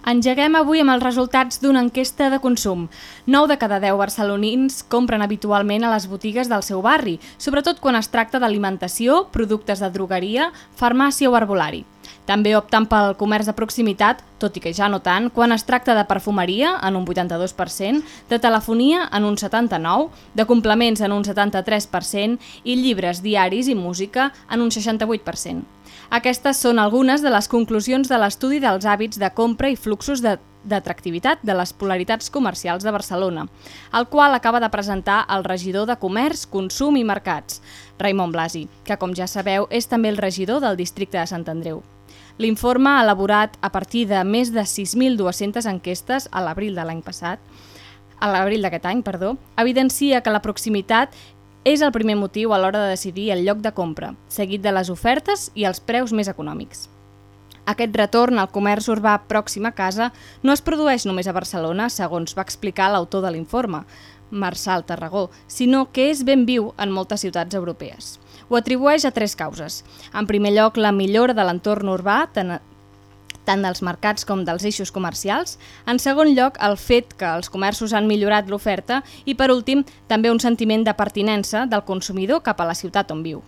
Engeguem avui amb els resultats d'una enquesta de consum. 9 de cada 10 barcelonins compren habitualment a les botigues del seu barri, sobretot quan es tracta d'alimentació, productes de drogueria, farmàcia o herbolari. També opten pel comerç de proximitat, tot i que ja no tant, quan es tracta de perfumeria, en un 82%, de telefonia, en un 79%, de complements, en un 73%, i llibres, diaris i música, en un 68%. Aquestes són algunes de les conclusions de l'estudi dels hàbits de compra i fluxos d'atractivitat de, de les polaritats comercials de Barcelona, el qual acaba de presentar el regidor de Comerç, Consum i Mercats, Raimon Blasi, que com ja sabeu és també el regidor del districte de Sant Andreu. L'informe, elaborat a partir de més de 6.200 enquestes a l'abril de l'any passat, a l'abril d'aquest any, perdó, evidencia que la proximitat és el primer motiu a l'hora de decidir el lloc de compra, seguit de les ofertes i els preus més econòmics. Aquest retorn al comerç urbà pròxim a casa no es produeix només a Barcelona, segons va explicar l'autor de l'informe, Marçal Tarragó, sinó que és ben viu en moltes ciutats europees. Ho atribueix a tres causes. En primer lloc, la millora de l'entorn urbà, tant dels mercats com dels eixos comercials. En segon lloc, el fet que els comerços han millorat l'oferta i, per últim, també un sentiment de pertinença del consumidor cap a la ciutat on viu.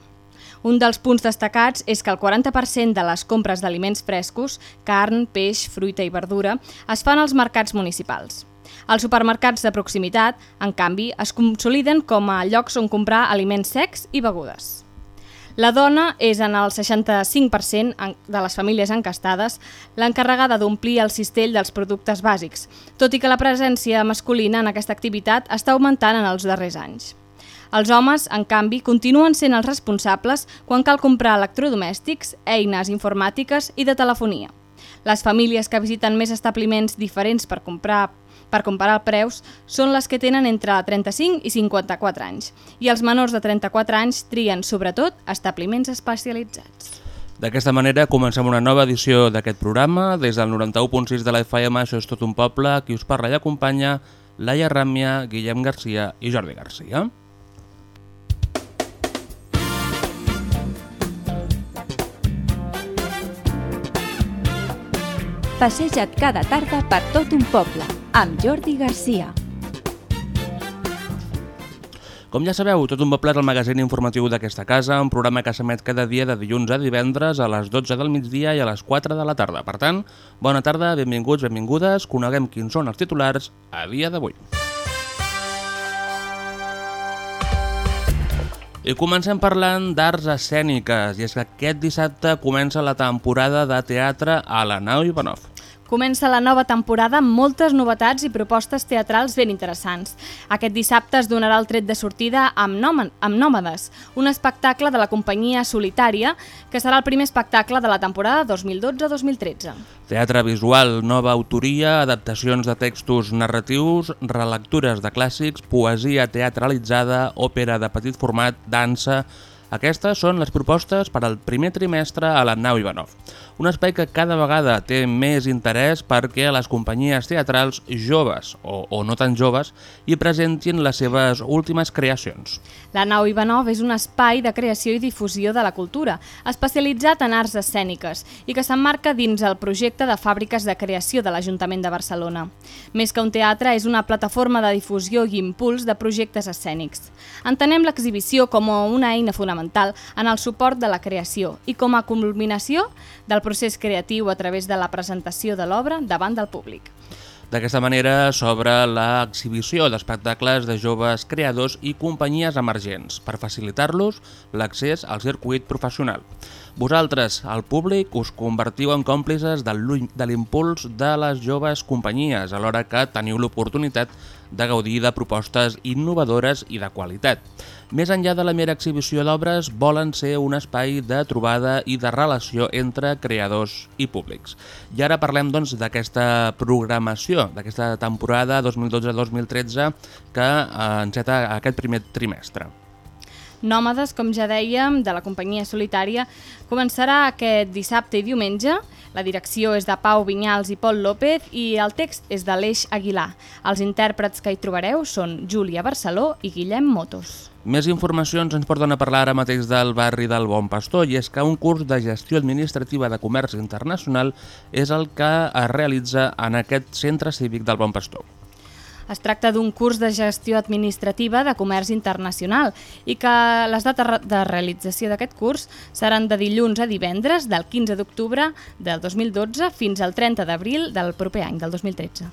Un dels punts destacats és que el 40% de les compres d'aliments frescos, carn, peix, fruita i verdura, es fan als mercats municipals. Els supermercats de proximitat, en canvi, es consoliden com a llocs on comprar aliments secs i begudes. La dona és en el 65% de les famílies encastades l'encarregada d'omplir el cistell dels productes bàsics, tot i que la presència masculina en aquesta activitat està augmentant en els darrers anys. Els homes, en canvi, continuen sent els responsables quan cal comprar electrodomèstics, eines informàtiques i de telefonia. Les famílies que visiten més establiments diferents per comprar per comparar preus, són les que tenen entre 35 i 54 anys, i els menors de 34 anys trien, sobretot, establiments especialitzats. D'aquesta manera comencem una nova edició d'aquest programa. Des del 91.6 de la FM, això és tot un poble, qui us parla i acompanya Laia Ràmia, Guillem Garcia i Jordi Garcia. Passeja't cada tarda per tot un poble, amb Jordi Garcia. Com ja sabeu, Tot un poble és el magazín informatiu d'aquesta casa, un programa que s'emet cada dia de dilluns a divendres a les 12 del migdia i a les 4 de la tarda. Per tant, bona tarda, benvinguts, benvingudes, coneguem quins són els titulars a dia d'avui. I comencem parlant d'arts escèniques, i és que aquest dissabte comença la temporada de teatre a la Nau Ivanov. Comença la nova temporada amb moltes novetats i propostes teatrals ben interessants. Aquest dissabte es donarà el tret de sortida amb, amb Nòmades, un espectacle de la companyia Solitària, que serà el primer espectacle de la temporada 2012-2013. Teatre visual, nova autoria, adaptacions de textos narratius, relectures de clàssics, poesia teatralitzada, òpera de petit format, dansa, aquestes són les propostes per al primer trimestre a la Nau Ivanov, un espai que cada vegada té més interès perquè les companyies teatrals joves o, o no tan joves hi presentin les seves últimes creacions. La Nau Ivanov és un espai de creació i difusió de la cultura, especialitzat en arts escèniques i que s'emmarca dins el projecte de fàbriques de creació de l'Ajuntament de Barcelona. Més que un teatre, és una plataforma de difusió i impuls de projectes escènics. Entenem l'exhibició com una eina fonamental en el suport de la creació i com a culminació del procés creatiu a través de la presentació de l'obra davant del públic. D'aquesta manera s'obre l'exhibició d'espectacles de joves creadors i companyies emergents per facilitar-los l'accés al circuit professional. Vosaltres, el públic, us convertiu en còmplices de l'impuls de les joves companyies, alhora que teniu l'oportunitat de gaudir de propostes innovadores i de qualitat. Més enllà de la mera exhibició d'obres, volen ser un espai de trobada i de relació entre creadors i públics. I ara parlem doncs d'aquesta programació, d'aquesta temporada 2012-2013 que eh, enceta aquest primer trimestre. Nòmades, com ja dèiem, de la companyia solitària, començarà aquest dissabte i diumenge. La direcció és de Pau Vinyals i Pol López i el text és de l'Eix Aguilar. Els intèrprets que hi trobareu són Júlia Barceló i Guillem Motos. Més informacions ens porten a parlar ara mateix del barri del Bon Pastor i és que un curs de gestió administrativa de comerç internacional és el que es realitza en aquest centre cívic del Bon Pastor. Es tracta d'un curs de gestió administrativa de comerç internacional i que les dates de realització d'aquest curs seran de dilluns a divendres del 15 d'octubre del 2012 fins al 30 d'abril del proper any, del 2013.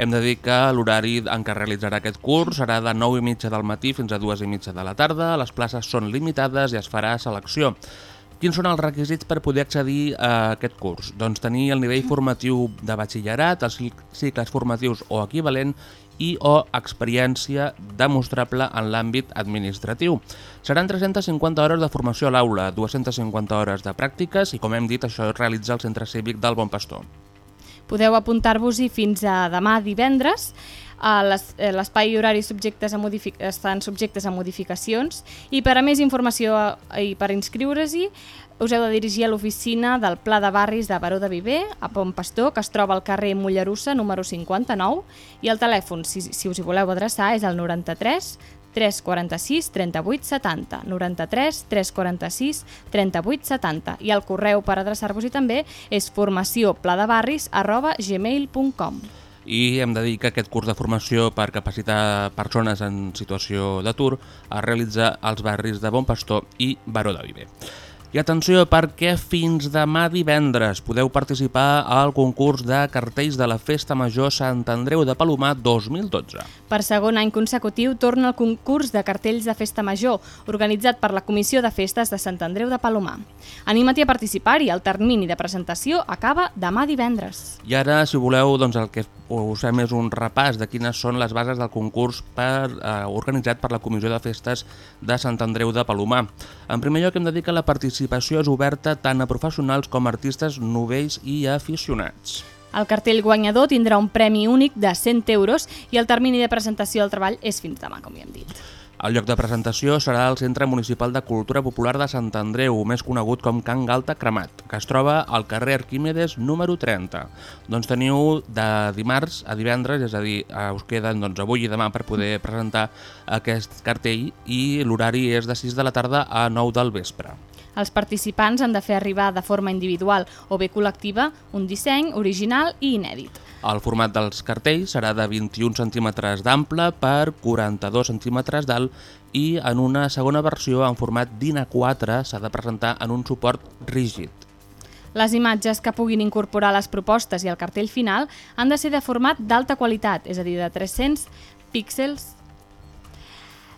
Hem de dir que l'horari en què realitzarà aquest curs serà de 9 i mitja del matí fins a 2 i mitja de la tarda. Les places són limitades i es farà selecció. Quins són els requisits per poder accedir a aquest curs? Doncs tenir el nivell formatiu de batxillerat, els cicles formatius o equivalent i o experiència demostrable en l'àmbit administratiu. Seran 350 hores de formació a l'aula, 250 hores de pràctiques i, com hem dit, això es realitza al Centre Cívic del Bon Pastor. Podeu apuntar-vos-hi fins a demà divendres. L'espai i horari subjectes a estan subjectes a modificacions i per a més informació i per inscriure-s'hi us heu de dirigir a l'oficina del Pla de Barris de Baró de Viver, a Pont Pastor, que es troba al carrer Mollerussa, número 59, i el telèfon, si, si us hi voleu adreçar, és el 93 346 38 70, 93 346 38 70 i el correu per adreçar-vos-hi també és formaciópladebarris arroba gmail.com i hem de dir que aquest curs de formació per capacitar persones en situació d'atur es realitza als barris de Bon Pastor i Baró de Viver. I atenció perquè fins demà divendres podeu participar al concurs de cartells de la Festa Major Sant Andreu de Palomar 2012. Per segon any consecutiu torna el concurs de cartells de Festa Major, organitzat per la Comissió de Festes de Sant Andreu de Palomar. Anima't a participar-hi, el termini de presentació acaba demà divendres. I ara, si voleu, doncs el que us fem és un repàs de quines són les bases del concurs per, eh, organitzat per la Comissió de Festes de Sant Andreu de Palomar. En primer lloc hem de dir que la participació participació és oberta tant a professionals com a artistes novells i aficionats. El cartell guanyador tindrà un premi únic de 100 euros i el termini de presentació del treball és fins demà, com ja hem dit. El lloc de presentació serà el Centre Municipal de Cultura Popular de Sant Andreu, més conegut com Can Galta Cremat, que es troba al carrer Arquímedes número 30. Doncs teniu de dimarts a divendres, és a dir, eh, us queden doncs, avui i demà per poder presentar aquest cartell i l'horari és de 6 de la tarda a 9 del vespre. Els participants han de fer arribar de forma individual o bé col·lectiva un disseny original i inèdit. El format dels cartells serà de 21 centímetres d'ample per 42 centímetres d'alt i en una segona versió en format DIN A4 s'ha de presentar en un suport rígid. Les imatges que puguin incorporar les propostes i el cartell final han de ser de format d'alta qualitat, és a dir, de 300 píxels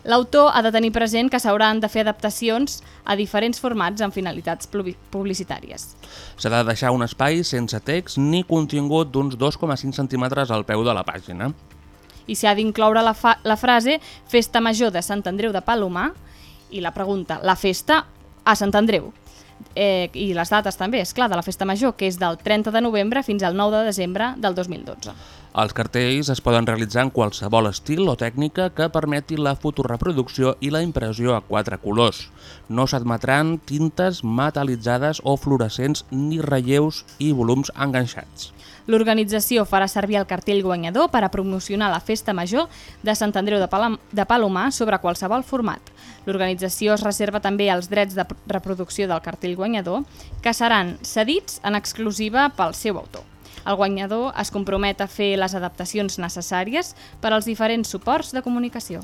L'autor ha de tenir present que s'hauran de fer adaptacions a diferents formats amb finalitats publicitàries. S'ha de deixar un espai sense text ni contingut d'uns 2,5 centímetres al peu de la pàgina. I s'ha d'incloure la, la frase Festa Major de Sant Andreu de Palomar i la pregunta, la festa a Sant Andreu. Eh, I les dates també, és clar, de la Festa Major, que és del 30 de novembre fins al 9 de desembre del 2012. Els cartells es poden realitzar en qualsevol estil o tècnica que permeti la fotoreproducció i la impressió a quatre colors. No s'admetran tintes metal·litzades o fluorescents ni relleus i volums enganxats. L'organització farà servir el cartell guanyador per a promocionar la Festa Major de Sant Andreu de, Pal de Palomar sobre qualsevol format. L'organització es reserva també els drets de reproducció del cartell guanyador, que seran cedits en exclusiva pel seu autor. El guanyador es compromet a fer les adaptacions necessàries per als diferents suports de comunicació.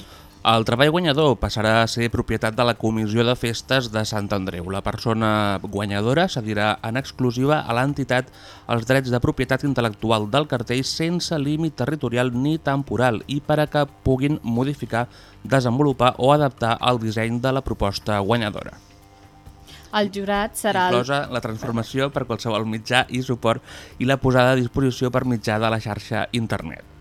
El treball guanyador passarà a ser propietat de la Comissió de Festes de Sant Andreu. La persona guanyadora cedirà en exclusiva a l'entitat els drets de propietat intel·lectual del cartell sense límit territorial ni temporal i per a que puguin modificar, desenvolupar o adaptar el disseny de la proposta guanyadora. El jurat serà... Inclosa la transformació per qualsevol mitjà i suport i la posada a disposició per mitjà de la xarxa internet.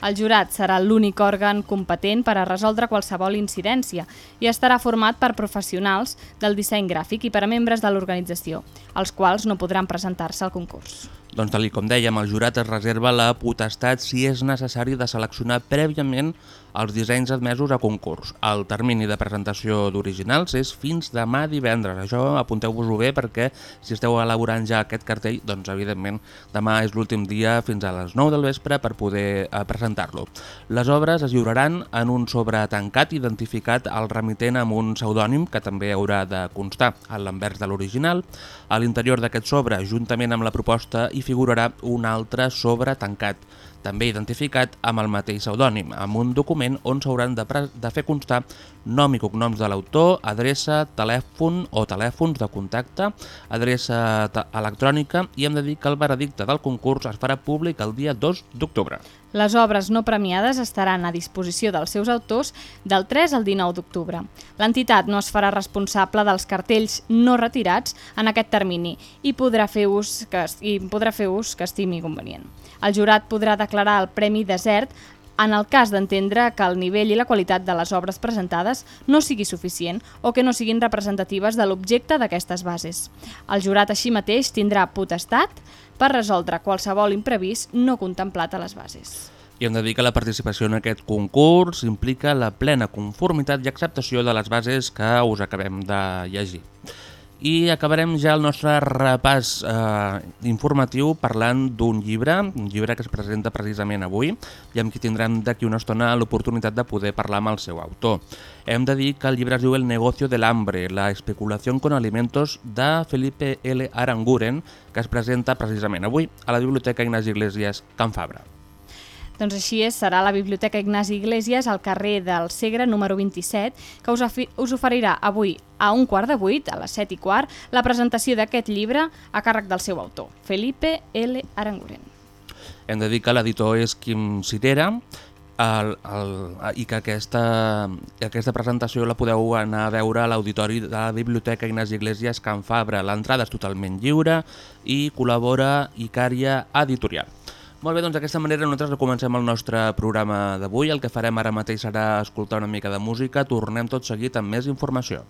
El jurat serà l'únic òrgan competent per a resoldre qualsevol incidència i estarà format per professionals del disseny gràfic i per a membres de l'organització, els quals no podran presentar-se al concurs. Doncs tal com dèiem, el jurat es reserva la potestat si és necessari de seleccionar prèviament els dissenys admesos a concurs. El termini de presentació d'originals és fins demà divendres. Això apunteu-vos-ho bé perquè si esteu elaborant ja aquest cartell, doncs evidentment demà és l'últim dia fins a les 9 del vespre per poder eh, presentar-lo. Les obres es lliuraran en un sobre tancat identificat al remitent amb un pseudònim que també haurà de constar en l'envers de l'original. A l'interior d'aquest sobre, juntament amb la proposta, hi figurarà un altre sobre tancat també identificat amb el mateix pseudònim, amb un document on s'hauran de, de fer constar nom i cognoms de l'autor, adreça, telèfon o telèfons de contacte, adreça electrònica i hem de dir que el veredicte del concurs es farà públic el dia 2 d'octubre. Les obres no premiades estaran a disposició dels seus autors del 3 al 19 d'octubre. L'entitat no es farà responsable dels cartells no retirats en aquest termini i podrà fer ús que, i podrà fer ús que estimi convenient. El jurat podrà declarar el Premi Desert en el cas d'entendre que el nivell i la qualitat de les obres presentades no sigui suficient o que no siguin representatives de l'objecte d'aquestes bases. El jurat així mateix tindrà potestat per resoldre qualsevol imprevist no contemplat a les bases. I hem de dir que la participació en aquest concurs implica la plena conformitat i acceptació de les bases que us acabem de llegir. I acabarem ja el nostre repàs eh, informatiu parlant d'un llibre, un llibre que es presenta precisament avui i amb qui tindrem d'aquí una estona l'oportunitat de poder parlar amb el seu autor. Hem de dir que el llibre es diu El negocio del hambre, la especulació con alimentos de Felipe L. Aranguren, que es presenta precisament avui a la Biblioteca Ignasi Iglesias Can Fabra. Doncs així és, serà la Biblioteca Ignasi Iglesias al carrer del Segre número 27 que us, us oferirà avui a un quart de vuit, a les set i quart, la presentació d'aquest llibre a càrrec del seu autor, Felipe L. Aranguren. Hem de dir que l'editor és Quim Cirera, el, el, i que aquesta, aquesta presentació la podeu anar a veure a l'auditori de la Biblioteca Ignasi Iglesias Can Fabra. L'entrada és totalment lliure i col·labora Icària Editorial. Molt bé, doncs d'aquesta manera nosaltres comencem el nostre programa d'avui. El que farem ara mateix serà escoltar una mica de música. Tornem tot seguit amb més informació.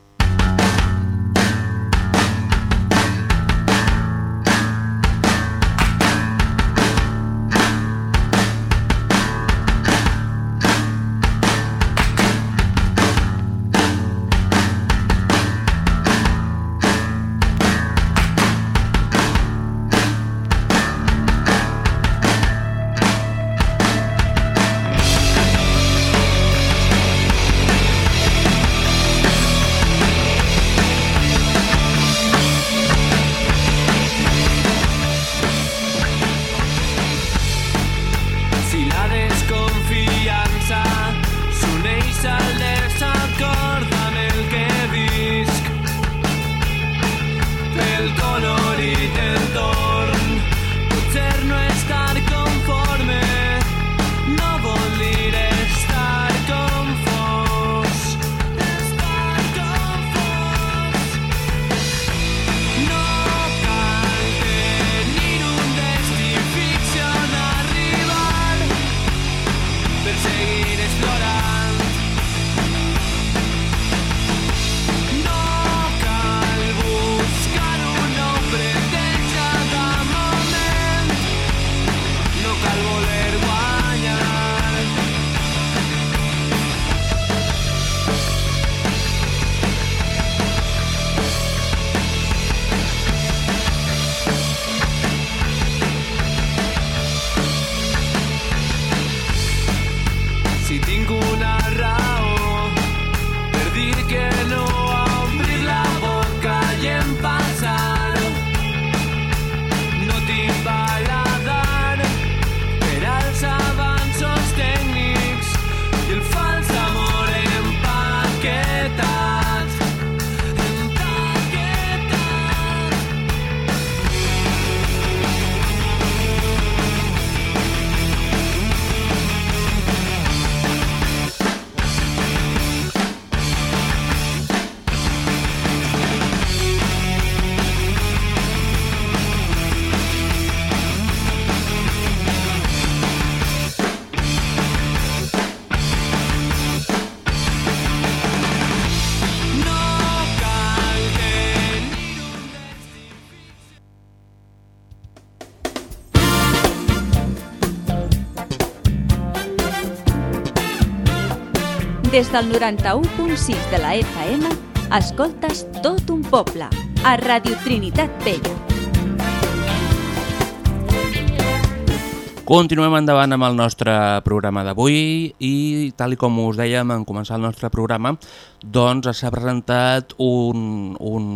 Des del 91.6 de la FM, escoltes tot un poble, a Radio Trinitat Vella. Continuem endavant amb el nostre programa d'avui i tal i com us dèiem en començar el nostre programa, doncs s'ha presentat un, un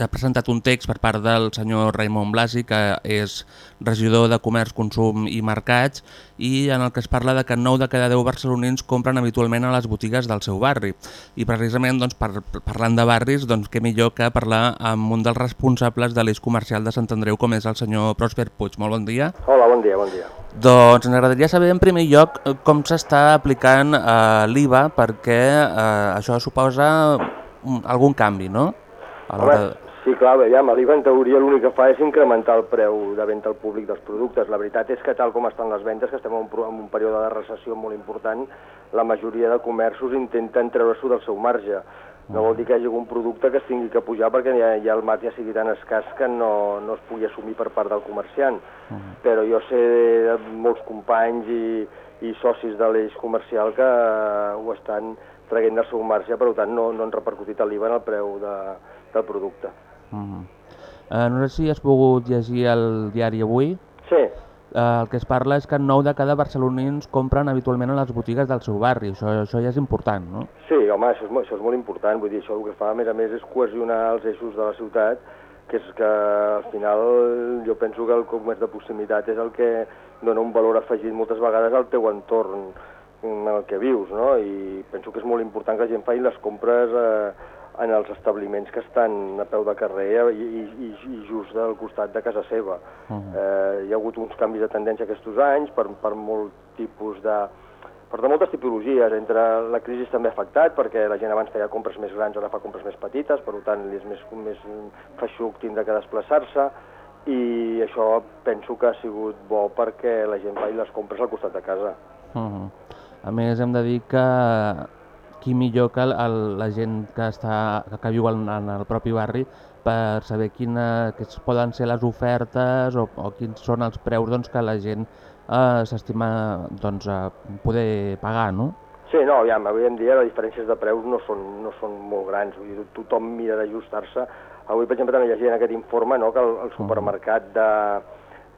s'ha presentat un text per part del senyor Raimon Blasi, que és regidor de Comerç, Consum i Mercats, i en el que es parla de que 9 de cada 10 barcelonins compren habitualment a les botigues del seu barri. I precisament, doncs, per, parlant de barris, doncs, què millor que parlar amb un dels responsables de l'eix comercial de Sant Andreu, com és el senyor Prosper Puig. Molt bon dia. Hola, bon dia, bon dia. Doncs ens agradaria saber en primer lloc com s'està aplicant eh, l'IVA, perquè eh, això suposa un, algun canvi, no? A l'hora de... Sí, clar, aviam, l'IVA en teoria l'únic que fa és incrementar el preu de venda al públic dels productes. La veritat és que tal com estan les vendes, que estem en un, en un període de recessió molt important, la majoria de comerços intenten treure-s'ho del seu marge. No vol dir que hi hagi algun producte que es tingui que pujar perquè ja, ja el marge sigui tan escàs que no, no es pugui assumir per part del comerciant. Però jo sé de molts companys i, i socis de l'eix comercial que eh, ho estan traient del seu marge, per tant no, no han repercutit l'IVA en el preu de, del producte. Uh -huh. eh, no sé si has pogut llegir el diari avui. Sí, Eh, el que es parla és que 9 de cada barcelonins compren habitualment a les botigues del seu barri. Això, això ja és important, no? sí, home, això és, això és molt important, vull dir, això el que fa a més a més és cohesionar els eixos de la ciutat, que és que al final jo penso que el comerç de proximitat és el que dona un valor afegit moltes vegades al teu entorn en el que vius, no? I penso que és molt important que la gent faci les compres eh, en els establiments que estan a peu de carrer i, i, i, just al costat de casa seva. Uh -huh. eh, hi ha hagut uns canvis de tendència aquests anys per, per molt tipus de per de moltes tipologies, entre la crisi també ha afectat, perquè la gent abans feia compres més grans, ara fa compres més petites, per tant li és més, més feixuc tindre que desplaçar-se, i això penso que ha sigut bo perquè la gent faci les compres al costat de casa. Uh -huh. A més, hem de dir que qui millor que el, el, la gent que, està, que, que viu en, en el propi barri per saber quina, quines poden ser les ofertes o, o quins són els preus doncs, que la gent eh, s'estima doncs, poder pagar, no? Sí, no, aviam, avui en dia les diferències de preus no són, no són molt grans, vull dir, tothom mira d'ajustar-se. Avui, per exemple, també llegia en aquest informe no, que el, el supermercat de,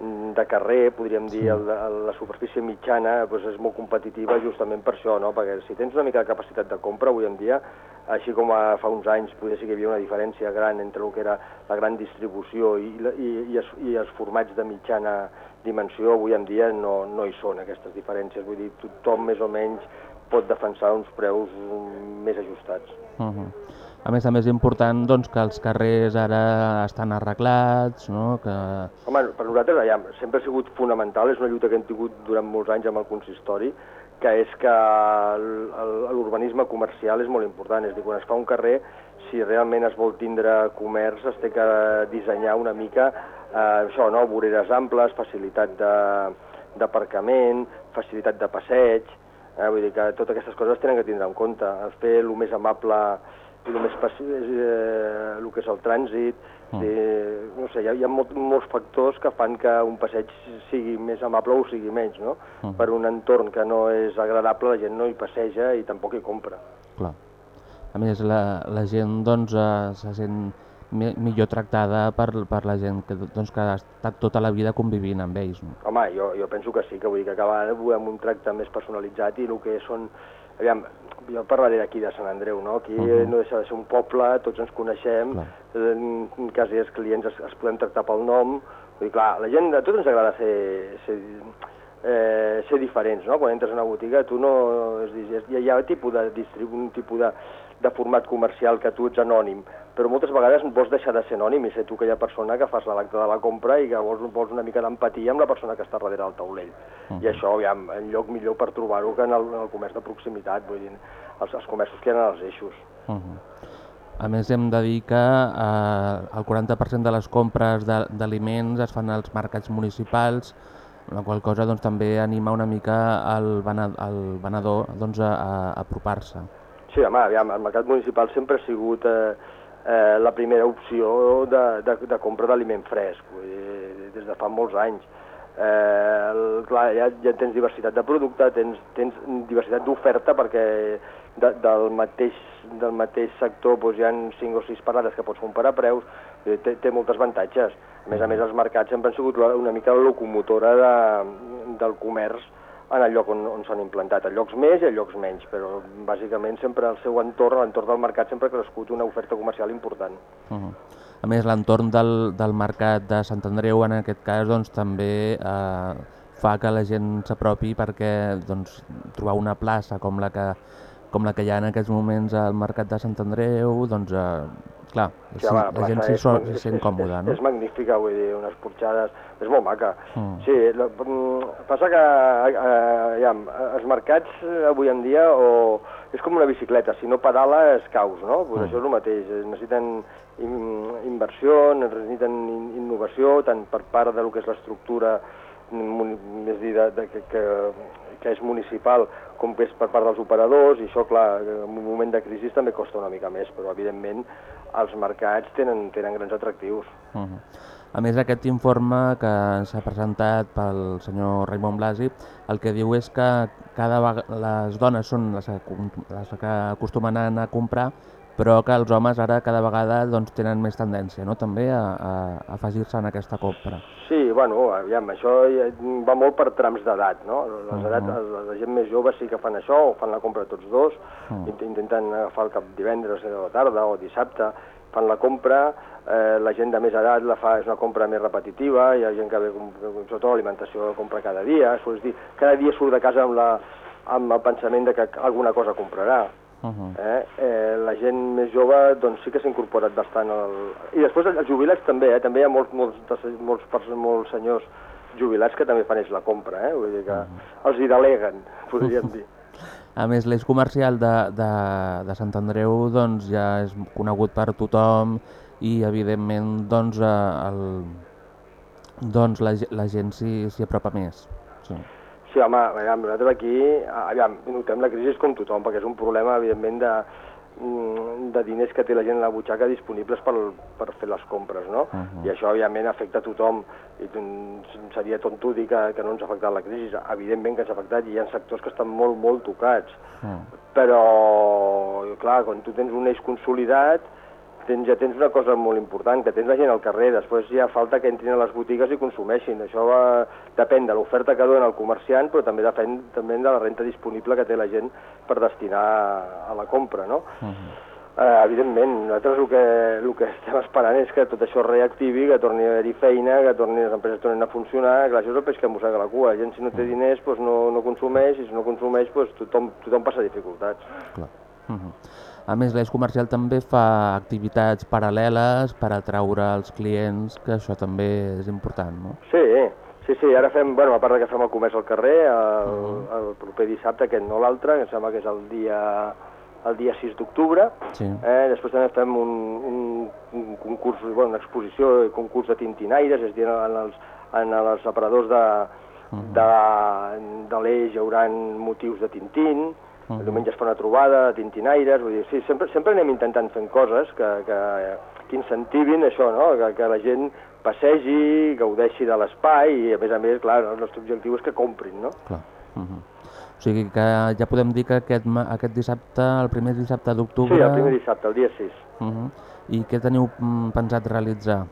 de carrer, podríem dir, el, el, la superfície mitjana, doncs és molt competitiva justament per això, no? perquè si tens una mica de capacitat de compra avui en dia, així com a, fa uns anys podia ser que hi havia una diferència gran entre el que era la gran distribució i, i, i, els, i els formats de mitjana dimensió, avui en dia no, no hi són aquestes diferències, vull dir, tothom més o menys pot defensar uns preus mm, més ajustats. Uh -huh. A més, també és important doncs, que els carrers ara estan arreglats, no? que... Home, per nosaltres allà, sempre ha sigut fonamental, és una lluita que hem tingut durant molts anys amb el consistori, que és que l'urbanisme comercial és molt important, és a dir, quan es fa un carrer, si realment es vol tindre comerç, es té que dissenyar una mica eh, això, no? voreres amples, facilitat d'aparcament, facilitat de passeig, eh? vull dir que totes aquestes coses es tenen que tindre en compte, fer el més amable i el més passi eh, el que és el trànsit, Mm. eh, no sé, hi ha, hi ha molt, molts factors que fan que un passeig sigui més amable o sigui menys, no? Mm. Per un entorn que no és agradable, la gent no hi passeja i tampoc hi compra. Clar. A més, la, la gent doncs, eh, se sent mi- millor tractada per, per la gent que, doncs, que ha estat tota la vida convivint amb ells. No? Home, jo, jo penso que sí, que vull dir que vegada volem un tracte més personalitzat i el que són... Aviam, jo parlaré d'aquí de Sant Andreu, no? Aquí uh Mhm. no deixa de ser un poble, tots ens coneixem, Clar. eh, quasi els clients es, es podem tractar pel nom, vull dir, clar, la gent, a tots ens agrada ser, ser, eh, ser diferents, no? Quan entres a una botiga, tu no... És dir, hi ha, hi ha tipus de, un tipus de, de format comercial que tu ets anònim, però moltes vegades vols deixar de ser anònim i ser tu aquella persona que fas l'acte de la compra i que vols, vols una mica d'empatia amb la persona que està darrere del taulell. I això, aviam, en lloc millor per trobar-ho que en el, en el comerç de proximitat, vull dir, els, els comerços que hi ha als eixos. Uh -huh. A més, hem de dir que eh, el 40% de les compres de- d'aliments es fan als mercats municipals, la qual cosa doncs, també anima una mica el venedor doncs, a, a apropar-se. Sí, home, aviam, el mercat municipal sempre ha sigut eh, eh, la primera opció de, de, de compra d'aliment fresc, dir, des de fa molts anys. Eh, el, clar, ja, ja tens diversitat de producte, tens, tens diversitat d'oferta perquè de, del, mateix, del mateix sector doncs, hi ha 5 o 6 parades que pots comparar preus, eh, té, té moltes avantatges. A més a més, els mercats sempre han sigut una mica la locomotora de, del comerç en el lloc on, on s'han implantat, a llocs més i a llocs menys, però bàsicament sempre el seu entorn, l'entorn del mercat sempre ha crescut una oferta comercial important. Uh -huh. A més, l'entorn del, del mercat de Sant Andreu, en aquest cas, doncs, també eh, fa que la gent s'apropi perquè doncs, trobar una plaça com la, que, com la que hi ha en aquests moments al mercat de Sant Andreu, doncs, eh, clar, sí, home, la, plaça gent s'hi és- so, és- s'hi sent és- còmoda, és, no? És magnífica, vull dir, unes porxades... És molt maca. Mm. Sí, la, mm, passa que eh, ja, els mercats eh, avui en dia o és com una bicicleta, si no pedales caus, no? Pues Mm. això és el mateix, eh, necessiten in, inversió, necessiten in, innovació, tant per part de lo que és l'estructura, és a dir, de, de, que, que, que és municipal, com que és per part dels operadors, i això, clar, en un moment de crisi també costa una mica més, però evidentment els mercats tenen, tenen grans atractius. Uh -huh. A més, aquest informe que s'ha presentat pel senyor Raimon Blasi, el que diu és que cada vegada les dones són les que, les que acostumen a anar a comprar, però que els homes ara cada vegada doncs, tenen més tendència no? també a, a, a afegir-se en aquesta compra. Sí, bueno, aviam, això ja va molt per trams d'edat, no? Les Mhm. edats, la, la gent més jove sí que fan això, o fan la compra tots dos, Mhm. int- intenten agafar el cap divendres a la tarda o dissabte, fan la compra, eh, la gent de més edat la fa, és una compra més repetitiva, hi ha gent que ve, sobretot l'alimentació, compra cada dia, és dir, cada dia surt de casa amb, la, amb el pensament de que alguna cosa comprarà. Uh -huh. Eh? Eh, la gent més jove doncs, sí que s'ha incorporat bastant al... I després els jubilats també, eh? també hi ha molts, molts, molts, pers- molts senyors jubilats que també fan ells la compra, eh? vull dir que els hi deleguen, podríem dir. A més, l'eix comercial de, de, de Sant Andreu doncs, ja és conegut per tothom i, evidentment, doncs, eh, el, doncs la, la gent s'hi apropa més. Sí. Sí, home, aviam, nosaltres aquí, aviam, notem la crisi com tothom, perquè és un problema, evidentment, de, mm, de diners que té la gent a la butxaca disponibles per, per fer les compres, no? Uh -huh. I això, òbviament, afecta a tothom. I mm, seria tonto dir que, que no ens ha afectat la crisi. Evidentment que ens ha afectat i hi ha sectors que estan molt, molt tocats. Mm. Però, clar, quan tu tens un eix consolidat, tens, ja tens una cosa molt important, que tens la gent al carrer, després ja falta que entrin a les botigues i consumeixin. Això va, depèn de l'oferta que dona el comerciant, però també depèn també de la renta disponible que té la gent per destinar a, a la compra, no? Uh -huh. Eh, evidentment, nosaltres el que, el que estem esperant és que tot això es reactivi, que torni a haver-hi feina, que torni, les empreses tornin a funcionar, clar, això és el peix que mossega la cua. La gent, si no té diners, doncs no, no consumeix, i si no consumeix, doncs tothom, tothom passa dificultats. Clar. Uh -huh. A més, l'eix comercial també fa activitats paral·leles per atraure els clients, que això també és important, no? Sí, sí, sí, ara fem, bueno, a part que fem el comerç al carrer, el, el proper dissabte, aquest no l'altre, que em sembla que és el dia el dia 6 d'octubre. Sí. Eh, després també fem un, un, un concurs, bueno, una exposició, un concurs de tintinaires, és a dir, en els, en els aparadors de, de, de l'eix hi haurà motius de Tintín, Mhm. el diumenge es fa una trobada tintinaires, vull dir, sí, sempre, sempre anem intentant fent coses que, que, que incentivin això, no? que, que la gent passegi, gaudeixi de l'espai i a més a més, clar, el nostre objectiu és que comprin, no? Clar. Uh -huh. O sigui que ja podem dir que aquest, aquest dissabte, el primer dissabte d'octubre... Sí, el primer dissabte, el dia 6. Uh -huh. I què teniu mm, pensat realitzar?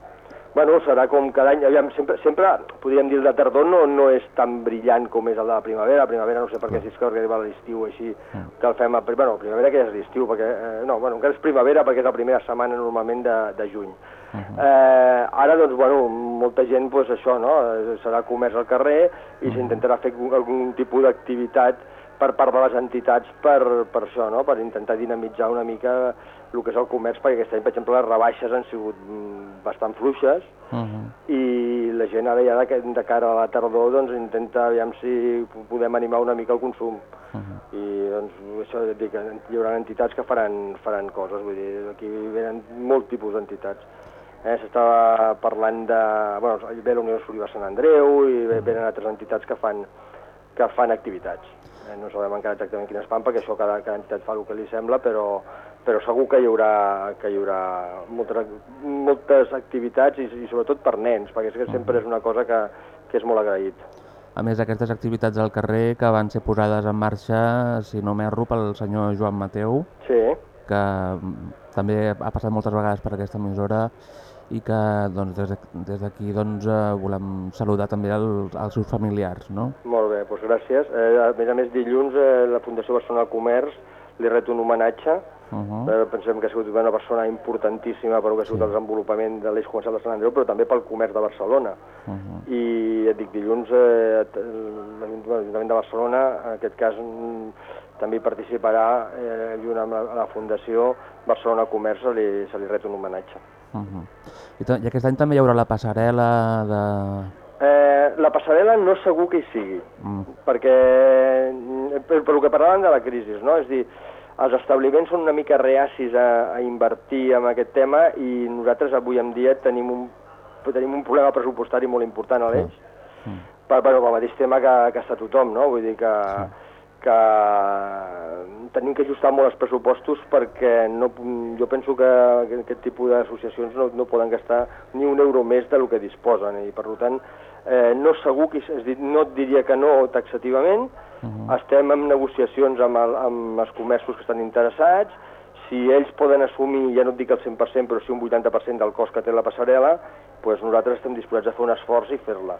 Bueno, serà com cada any, aviam, sempre, sempre podríem dir de tardor no, no és tan brillant com és el de la primavera, la primavera no sé per què si és que arriba l'estiu així, que el fem a, bueno, primavera que és l'estiu, perquè, eh, no, bueno, encara és primavera perquè és la primera setmana normalment de, de juny. eh, ara, doncs, bueno, molta gent, doncs això, no?, Eh, serà comerç al carrer i s'intentarà fer algun tipus d'activitat per part de les entitats per, per això, no?, per intentar dinamitzar una mica el que és el comerç, perquè aquest any, per exemple, les rebaixes han sigut mm, bastant fluixes, Uh -huh. i la gent ara ja de, de cara a la tardor doncs intenta aviam si podem animar una mica el consum Uh -huh. i doncs això dic, hi haurà entitats que faran, faran coses, vull dir, aquí venen molt tipus d'entitats. Eh, S'estava parlant de... Bueno, ve la Unió Esportiva Sant Andreu i ve- venen altres entitats que fan, que fan activitats. Eh, no sabem encara exactament quines fan, perquè això cada, cada entitat fa el que li sembla, però, però segur que hi haurà, que hi haurà moltes, moltes activitats i, i sobretot per nens, perquè és que sempre és una cosa que, que és molt agraït. A més, aquestes activitats al carrer que van ser posades en marxa, si no m'erro, pel senyor Joan Mateu, Sí, que mm, també ha passat moltes vegades per aquesta emissora i que doncs, des de- des d'aquí doncs, eh, volem saludar també el, els seus familiars. No? molt bé, doncs gràcies. Eh, a més a més, dilluns eh, la Fundació Barcelona Comerç li ret un homenatge. Uh -huh. Pensem que ha sigut una persona importantíssima per que ha sigut el desenvolupament de l'eix comercial de Sant Andreu, però també pel comerç de Barcelona. Uh -huh. I et dic, dilluns eh, l'Ajuntament de Barcelona, en aquest cas, mm, també participarà, eh, junt amb la, la Fundació Barcelona Comerç, se li, se li ret un homenatge. Uh -huh. I, I aquest any també hi haurà la passarel·la de... Eh, la passarel·la no segur que hi sigui, Mm. perquè mm, per, per el que parlàvem de la crisi, no? és dir, els establiments són una mica reacis a, a invertir en aquest tema i nosaltres avui en dia tenim un, tenim un problema pressupostari molt important a l'eix, Mm. per, per, pel mateix tema que, que està tothom, no? Vull dir que, que tenim que ajustar molt els pressupostos perquè no, jo penso que aquest tipus d'associacions no, no poden gastar ni un euro més del que disposen i per tant eh, no segur que, és dir, no et diria que no taxativament, uh -huh. estem en negociacions amb, el, amb els comerços que estan interessats, si ells poden assumir, ja no et dic el 100%, però sí un 80% del cost que té la passarel·la, doncs nosaltres estem disposats a fer un esforç i fer-la.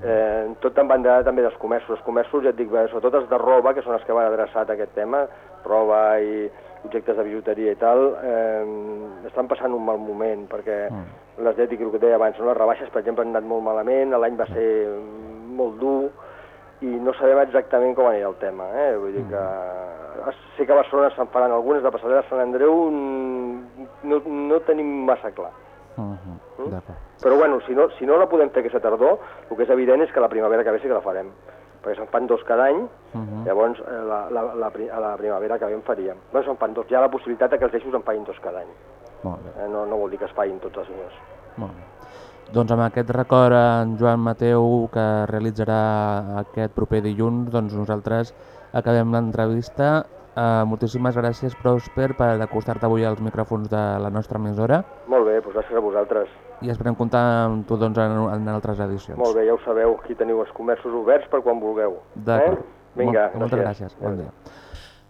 Eh, tot en banda també dels comerços. Els comerços, ja et dic, sobretot els de roba, que són els que van adreçat a aquest tema, roba i objectes de bijuteria i tal, eh, estan passant un mal moment, perquè mm. les ètiques, el que deia abans, no? les rebaixes, per exemple, han anat molt malament, l'any va ser molt dur, i no sabem exactament com anirà el tema. Eh? Vull dir que sé que a Barcelona se'n faran algunes, de passarel·la a Sant Andreu mm, no, no tenim massa clar. Uh -huh. D'acord. Però bueno, si no, si no la podem fer aquesta tardor, el que és evident és que la primavera que ve sí que la farem, perquè se'n fan dos cada any, Uh -huh. llavors eh, la, la, la, a la primavera que ve en faríem. Bueno, se'n fan dos, hi ha la possibilitat que els eixos en facin dos cada any, Molt bé. eh? no, no vol dir que es facin tots els mesos. Molt bé. Doncs amb aquest record en Joan Mateu que realitzarà aquest proper dilluns, doncs nosaltres acabem l'entrevista. Uh, moltíssimes gràcies, Prosper, per acostar-te avui als micròfons de la nostra emissora Molt bé, doncs gràcies a vosaltres. I esperem comptar amb tu doncs, en, en altres edicions. Molt bé, ja ho sabeu, aquí teniu els comerços oberts per quan vulgueu. D'acord. Eh? Vinga, Mol- Moltes gràcies. Bon dia.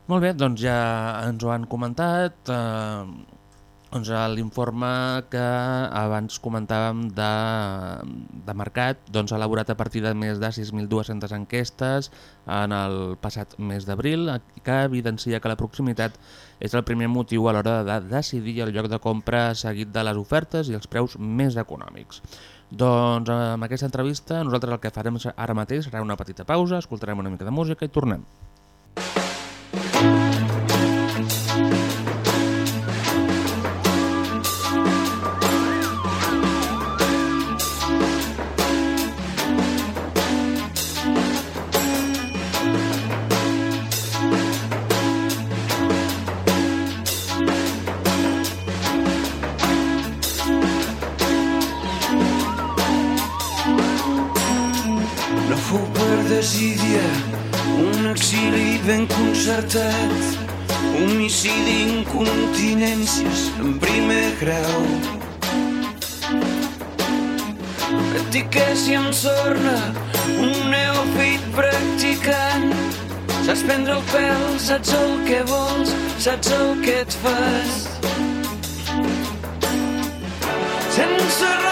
Molt bé, doncs ja ens ho han comentat. Eh, doncs a l'informe que abans comentàvem de, de mercat doncs, elaborat a partir de més de 6.200 enquestes en el passat mes d'abril que evidencia que la proximitat és el primer motiu a l'hora de decidir el lloc de compra seguit de les ofertes i els preus més econòmics. Doncs amb aquesta entrevista nosaltres el que farem ara mateix serà una petita pausa, escoltarem una mica de música i tornem. Desídia, un exili ben concertat, homicidi incontinències en primer grau. Etiquès i amb sorna, un neofit practicant. Saps prendre el pèl, saps el que vols, saps el que et fas. Sense rancúnia,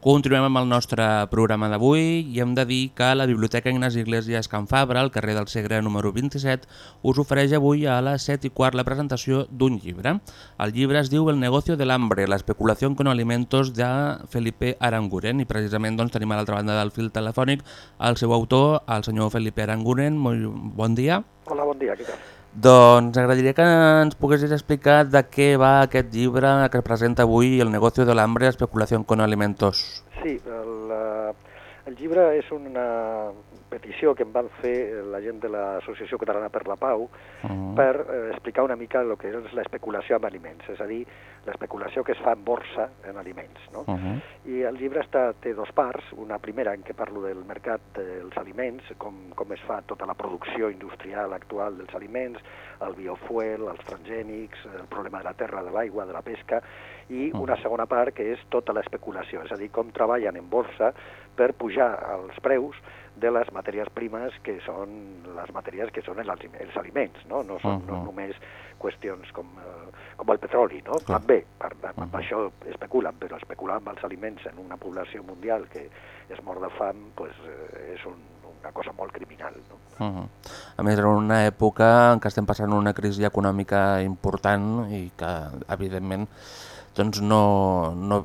Continuem amb el nostre programa d'avui i hem de dir que la Biblioteca Ignasi Iglesias Can Fabra, al carrer del Segre número 27, us ofereix avui a les 7 i quart la presentació d'un llibre. El llibre es diu El negocio del hambre, l'especulació con alimentos de Felipe Aranguren i precisament doncs, tenim a l'altra banda del fil telefònic el seu autor, el senyor Felipe Aranguren. Molt bon dia. Hola, bon dia, què tal? Doncs agradaria que ens poguessis explicar de què va aquest llibre que presenta avui El negocio del hambre, especulació con alimentos. Sí, el, eh, el llibre és una petició que em van fer la gent de l'Associació Catalana per la Pau uh -huh. per eh, explicar una mica el que és l'especulació amb aliments, és a dir, l'especulació que es fa en borsa en aliments. No? Uh -huh. I el llibre està, té dos parts, una primera en què parlo del mercat dels aliments, com, com es fa tota la producció industrial actual dels aliments, el biofuel, els transgènics, el problema de la terra, de l'aigua, de la pesca, i una segona part que és tota l'especulació, és a dir, com treballen en borsa per pujar els preus de les matèries primes que són les matèries que són els, els aliments, no? No són uh -huh. no només qüestions com, eh, com el petroli, no? Clar. També, per, per, per això especulen, però especular amb els aliments en una població mundial que es mor de fam pues, eh, és un, una cosa molt criminal. No? Uh -huh. A més, en una època en què estem passant una crisi econòmica important i que, evidentment, doncs no, no,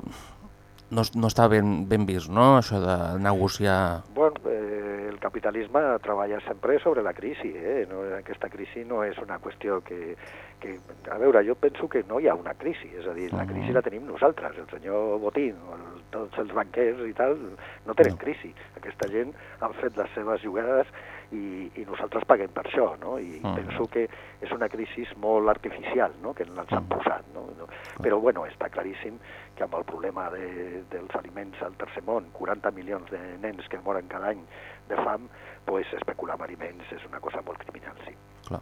no, no està ben, ben vist, no?, això de negociar... Bueno, eh, el capitalisme treballa sempre sobre la crisi, eh? No, aquesta crisi no és una qüestió que, que... A veure, jo penso que no hi ha una crisi, és a dir, la crisi la tenim nosaltres, el senyor Botín, el, tots els banquers i tal, no tenen no. crisi. Aquesta gent han fet les seves jugades i, i nosaltres paguem per això, no? I -huh. penso que és una crisi molt artificial, no?, que ens han posat, no? Però, bueno, està claríssim que amb el problema de, dels aliments al tercer món, 40 milions de nens que moren cada any de fam, pues especular amb aliments és una cosa molt criminal, sí. Clar.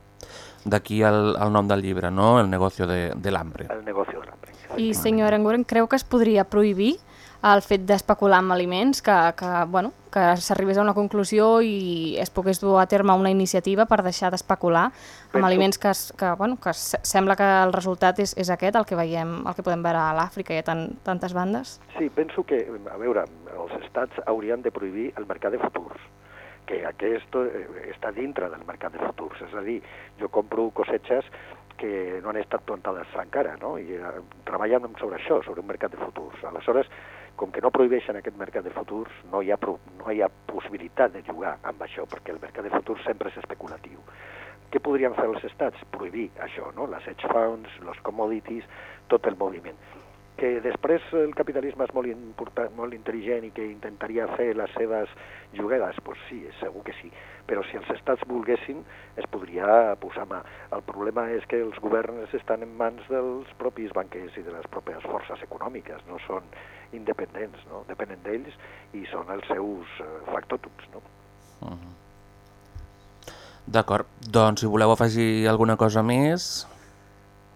D'aquí el, el nom del llibre, no?, El negocio de, de l'hambre. El negocio de l'hambre. I, senyor Aranguren, creu que es podria prohibir el fet d'especular amb aliments, que, que, bueno, que s'arribés a una conclusió i es pogués dur a terme una iniciativa per deixar d'especular amb Penso... aliments que, es, que, bueno, que sembla que el resultat és, és aquest, el que veiem, el que podem veure a l'Àfrica i a tant, tantes bandes? Sí, penso que, a veure, els estats haurien de prohibir el mercat de futurs que aquest eh, està dintre del mercat de futurs, és a dir, jo compro cosetxes que no han estat plantades encara, no? i eh, treballen sobre això, sobre un mercat de futurs. Aleshores, com que no prohibeixen aquest mercat de futurs, no hi ha, no hi ha possibilitat de jugar amb això, perquè el mercat de futurs sempre és especulatiu. Què podrien fer els estats? Prohibir això, no? les hedge funds, els commodities, tot el moviment. Que després el capitalisme és molt, important, molt intel·ligent i que intentaria fer les seves jugades, doncs sí, segur que sí. Però si els estats volguessin, es podria posar mà. El problema és que els governs estan en mans dels propis banquers i de les pròpies forces econòmiques, no són independents, no? depenen d'ells i són els seus eh, factòtums. No? Uh -huh. D'acord, doncs si voleu afegir alguna cosa més...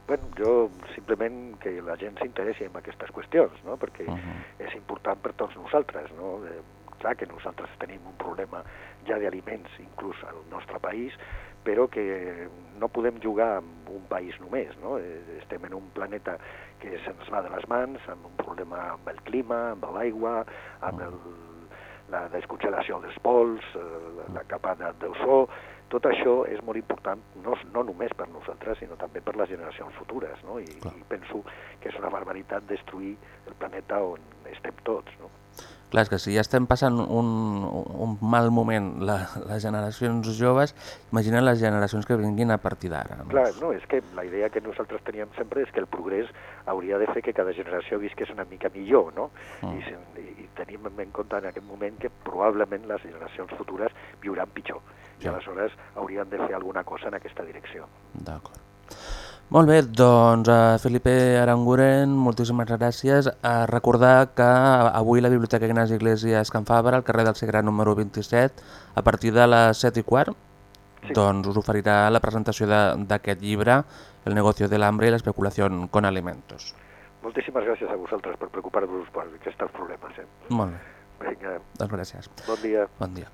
Bueno, jo simplement que la gent s'interessi en aquestes qüestions, no? perquè uh -huh. és important per tots nosaltres. No? Eh, clar que nosaltres tenim un problema ja d'aliments, inclús al nostre país, però que no podem jugar amb un país només. No? Eh, estem en un planeta que se'ns va de les mans, amb un problema amb el clima, amb l'aigua, amb el, la descongelació dels pols, eh, la capa d'ozó, tot això és molt important, no, no només per nosaltres, sinó també per les generacions futures, no? I, i penso que és una barbaritat destruir el planeta on estem tots, no? Clar, que si ja estem passant un, un mal moment la, les generacions joves, imagina les generacions que vinguin a partir d'ara. No? Clar, no, és que la idea que nosaltres teníem sempre és que el progrés hauria de fer que cada generació visqués una mica millor, no? Mm. I, I tenim en compte en aquest moment que probablement les generacions futures viuran pitjor. Sí. I aleshores haurien de fer alguna cosa en aquesta direcció. D'acord. Molt bé, doncs eh, Felipe Aranguren, moltíssimes gràcies. A recordar que avui la Biblioteca Ignasi Iglesias Can Fabra, al carrer del Segrat número 27, a partir de les 7 i quart, sí. doncs us oferirà la presentació d'aquest llibre, El negocio de l'hambre i l'especulació con alimentos. Moltíssimes gràcies a vosaltres per preocupar-vos per aquests problemes. Eh? Molt bé. Vinga. Doncs gràcies. Bon dia. Bon dia.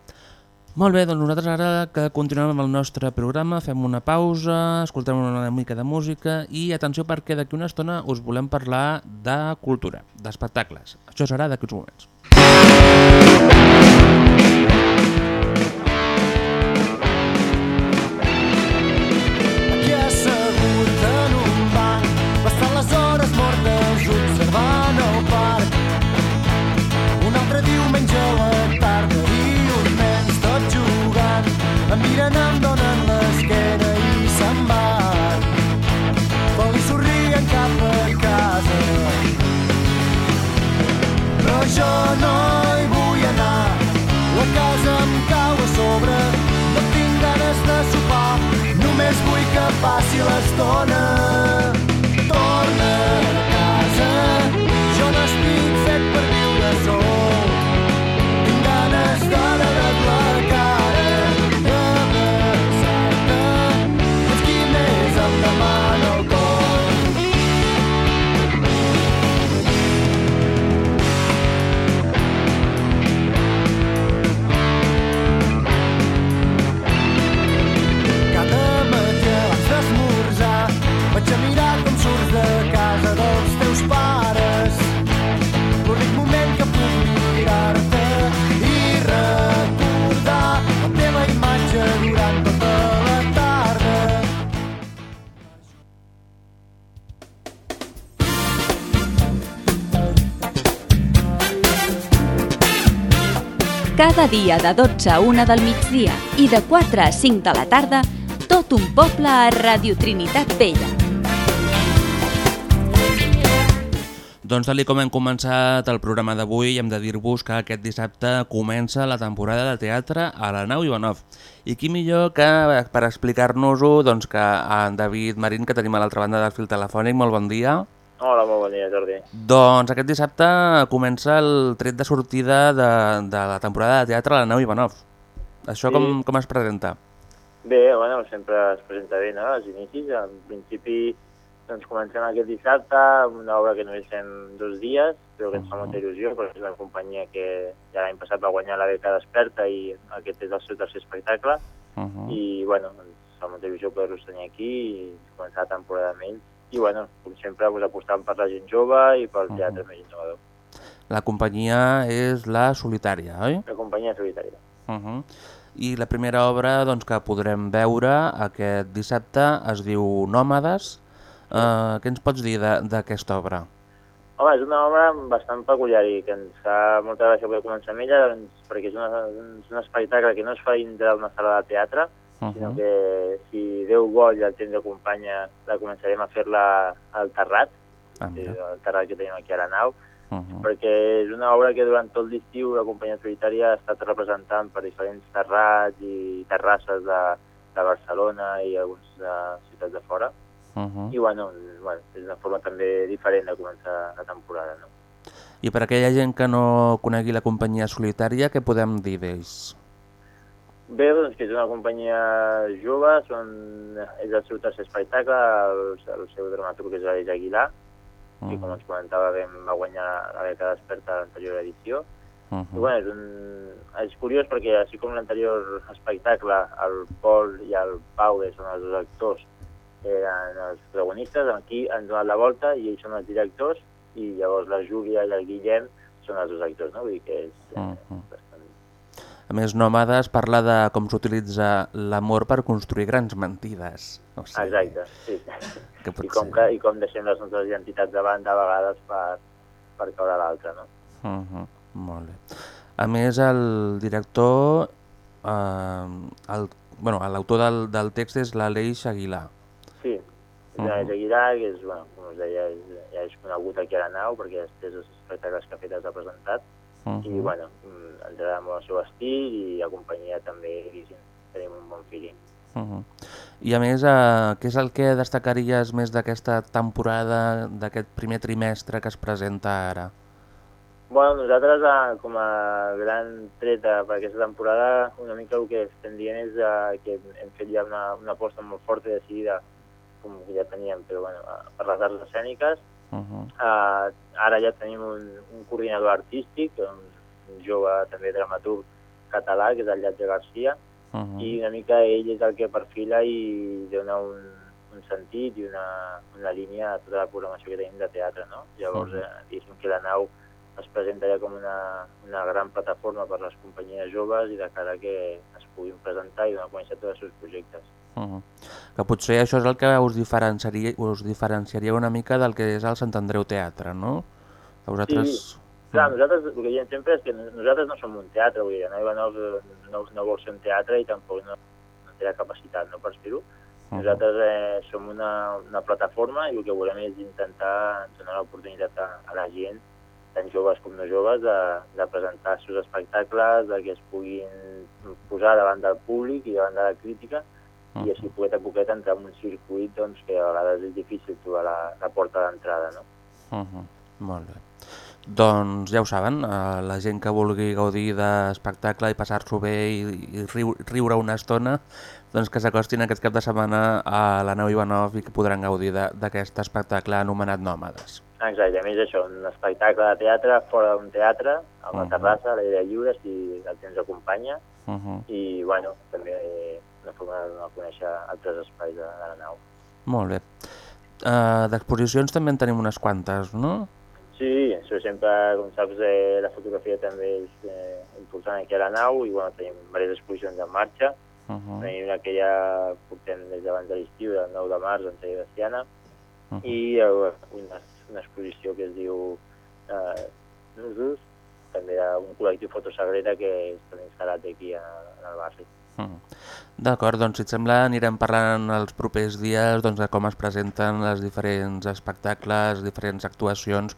Molt bé, doncs nosaltres ara que continuem amb el nostre programa fem una pausa, escoltem una mica de música i atenció perquè d'aquí una estona us volem parlar de cultura, d'espectacles. Això serà d'aquí uns moments. Passi l'estona. Cada dia de 12 a 1 del migdia i de 4 a 5 de la tarda, tot un poble a Radio Trinitat Vella. Doncs tal com hem començat el programa d'avui, hem de dir-vos que aquest dissabte comença la temporada de teatre a la nau Ivanov. I qui millor que per explicar-nos-ho doncs que en David Marín, que tenim a l'altra banda del fil telefònic. Molt bon dia. Hola, molt bon dia, Jordi. Doncs aquest dissabte comença el tret de sortida de, de la temporada de teatre a la nau Ivanov. Això Sí. com, com es presenta? Bé, bueno, sempre es presenta bé, no?, als inicis. En principi, doncs comencem aquest dissabte amb una obra que només fem dos dies, però que ens fa molta il·lusió, perquè és una companyia que ja l'any passat va guanyar la beca Desperta i aquest és el seu tercer espectacle. Uh -huh. I, bueno, ens fa molta il·lusió poder-los tenir aquí i començar la temporada amb ells. I, bueno, com sempre, pues, apostant per la gent jove i pel teatre més innovador. La companyia és La Solitària, oi? La companyia solitària. Uh -huh. I la primera obra doncs, que podrem veure aquest dissabte es diu Nòmades. Uh, què ens pots dir de- d'aquesta obra? Home, és una obra bastant peculiar i que ens fa molta gràcia poder començar amb ella doncs, perquè és, una, és un espectacle que no es fa dintre d'una sala de teatre, Uh sinó -huh. que si Déu vol i el temps acompanya la començarem a fer-la al terrat, Ah, mira. el terrat que tenim aquí a la nau, Uh -huh. perquè és una obra que durant tot l'estiu la companyia solitària ha estat representant per diferents terrats i terrasses de, de Barcelona i algunes de ciutats de fora. Uh -huh. I bueno, bueno, és una forma també diferent de començar la temporada, no? I per aquella gent que no conegui la companyia solitària, què podem dir d'ells? Bé, doncs que és una companyia jove, són, és el seu tercer espectacle, el, el seu dramaturg és l'Aleix Aguilar, Uh que com -huh. ens comentava vam, va guanyar la beca desperta a l'anterior edició. Uh I -huh. bueno, és, un, és curiós perquè així com l'anterior espectacle, el Pol i el Pau, que són els dos actors, eren els protagonistes, aquí han donat la volta i ells són els directors i llavors la Júlia i el Guillem són els dos actors, no? Vull dir que és eh, Mhm. A més, Nòmades parla de com s'utilitza l'amor per construir grans mentides. O sigui, Exacte, sí. Que I com, ser. que, I com deixem les nostres identitats de banda a vegades per, per caure l'altra, no? Uh -huh. Molt bé. A més, el director, eh, el, bueno, l'autor del, del text és l'Aleix Aguilar. Sí, Mhm. uh -huh. Aguilar, que és, bueno, com us deia, ja és conegut aquí a la nau, perquè després dels espectacles que ha fet ha presentat, Uh -huh. i bueno, ens agrada molt el seu estil i la companyia també, tenim un bon feeling. Uh -huh. I a més, eh, què és el que destacaries més d'aquesta temporada, d'aquest primer trimestre que es presenta ara? Bueno, nosaltres, eh, com a gran treta per aquesta temporada, una mica el que estem dient és eh, que hem fet ja una, una aposta molt forta i decidida, com ja teníem, però bueno, eh, per les arts escèniques. Uh -huh. Eh, ara ja tenim un, un coordinador artístic, un, un jove també dramaturg, català, que és el Llatge Garcia, Uh -huh. i una mica ell és el que perfila i dona un, un sentit i una, una línia a tota la programació que tenim de teatre, no? Llavors, Mhm. eh, diguéssim que la nau es presenta ja com una, una gran plataforma per les companyies joves i de cara que es puguin presentar i donar a conèixer tots els seus projectes. Uh -huh. Que potser això és el que us diferenciaria, us diferenciaria una mica del que és el Sant Andreu Teatre, no? Que vosaltres... Clar, nosaltres el que diem sempre és que nosaltres no som un teatre, vull dir, no, eh, no, no vol ser un teatre i tampoc no, no té la capacitat no, per fer-ho. Nosaltres eh, som una, una plataforma i el que volem és intentar donar l'oportunitat a, a la gent, tant joves com no joves, de, de presentar els seus espectacles, de que es puguin posar davant del públic i davant de la crítica i així poquet a poquet entrar en un circuit doncs, que a vegades és difícil trobar la, la porta d'entrada. No? Uh -huh. Molt bé. Doncs ja ho saben, eh, la gent que vulgui gaudir d'espectacle i passar-s'ho bé i, i riu, riure una estona, doncs que s'acostin aquest cap de setmana a la nau Ivanov i que podran gaudir d'aquest espectacle anomenat Nòmades. Exacte, a més això, un espectacle de teatre fora d'un teatre, a una Mhm. terrassa, a l'aire lliure, si el temps acompanya, Uh -huh. i bueno, també una forma de donar a conèixer altres espais de, de la nau. Molt bé. Uh, D'exposicions també en tenim unes quantes, no? Sí, això sempre, com saps, eh, la fotografia també és eh, important aquí a la nau i bueno, tenim diverses exposicions en marxa. Uh -huh. Tenim una que ja portem des d'abans de l'estiu, del 9 de març, en Taller de Siana, Uh -huh. i eh, una, una exposició que es diu eh, Nusos, també d'un col·lectiu fotosagrera que està instal·lat aquí a, el barri. Mm. D'acord, doncs si et sembla anirem parlant els propers dies doncs, de com es presenten els diferents espectacles, diferents actuacions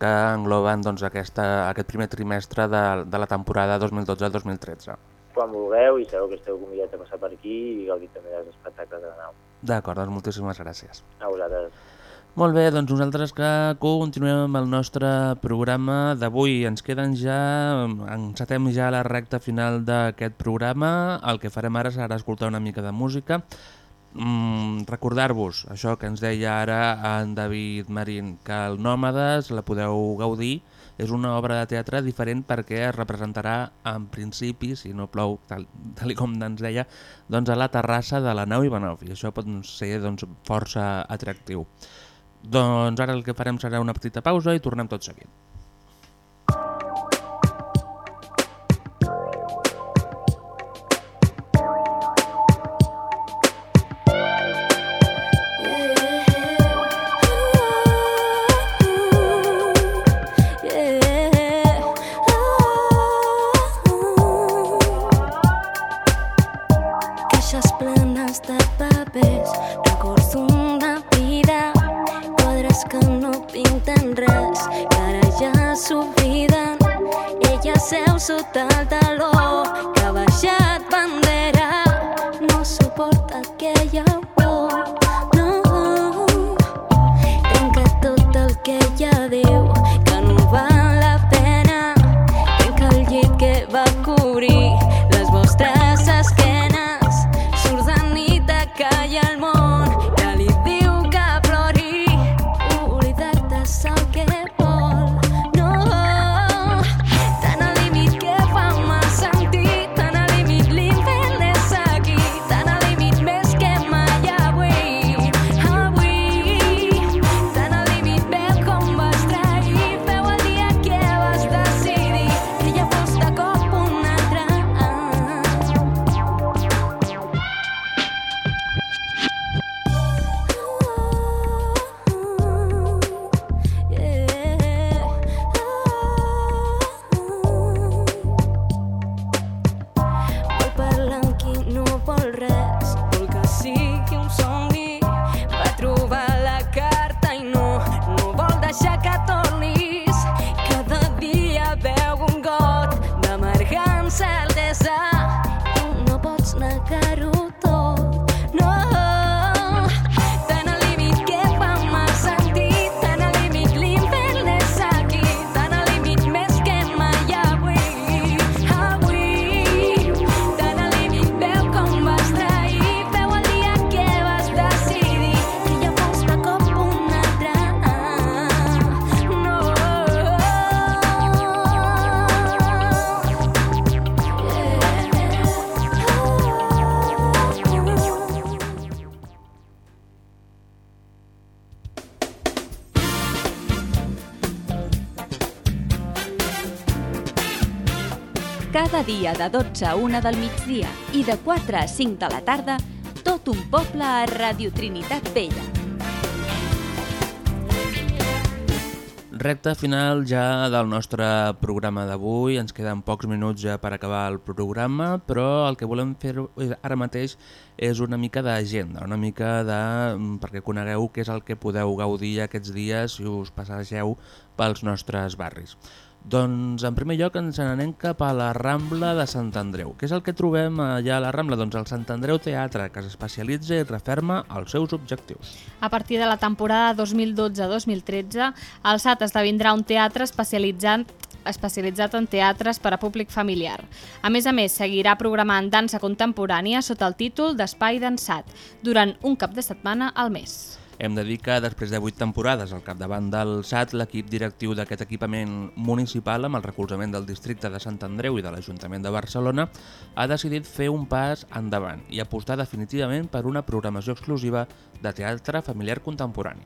que engloben doncs, aquesta, aquest primer trimestre de, de la temporada 2012-2013. Quan vulgueu i sabeu que esteu convidats a passar per aquí i gaudir també dels espectacles de la nau. D'acord, doncs moltíssimes gràcies. A vosaltres. Molt bé, doncs nosaltres que continuem amb el nostre programa d'avui. Ens queden ja, encetem ja la recta final d'aquest programa. El que farem ara serà escoltar una mica de música. Mm, Recordar-vos, això que ens deia ara en David Marín, que el Nòmades la podeu gaudir, és una obra de teatre diferent perquè es representarà en principi, si no plou, tal, tal com ens deia, doncs a la terrassa de la nau Ivanov, i això pot ser doncs, força atractiu. Doncs ara el que farem serà una petita pausa i tornem tot seguit. Dia de 12 a 1 del migdia i de 4 a 5 de la tarda, tot un poble a Radio Trinitat Vella. Recte final ja del nostre programa d'avui, ens queden pocs minuts ja per acabar el programa, però el que volem fer ara mateix és una mica d'agenda, una mica de... mm, perquè conegueu què és el que podeu gaudir aquests dies si us passegeu pels nostres barris. Doncs en primer lloc ens n'anem cap a la Rambla de Sant Andreu. Què és el que trobem allà a la Rambla? Doncs el Sant Andreu Teatre, que s'especialitza i referma els seus objectius. A partir de la temporada 2012-2013, el SAT esdevindrà un teatre especialitzat especialitzat en teatres per a públic familiar. A més a més, seguirà programant dansa contemporània sota el títol d'Espai Dansat, durant un cap de setmana al mes. Hem de dir que després de 8 temporades al capdavant del SAT, l'equip directiu d'aquest equipament municipal amb el recolzament del districte de Sant Andreu i de l'Ajuntament de Barcelona ha decidit fer un pas endavant i apostar definitivament per una programació exclusiva de teatre familiar contemporani